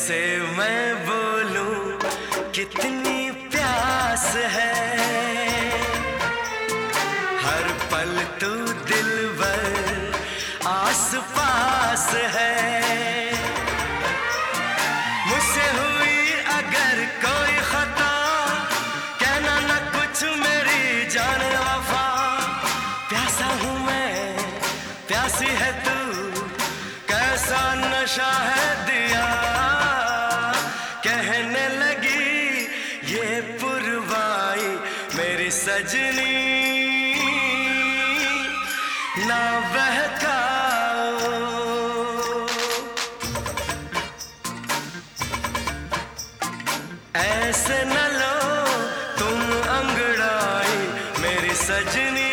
कैसे मैं बोलूँ कितनी प्यास है। हर पल तू दिल भर आस पास है। बजनी ना बहकाओ। ऐसे न लो तुम अंगड़ाई मेरी सजनी।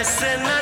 ऐसे न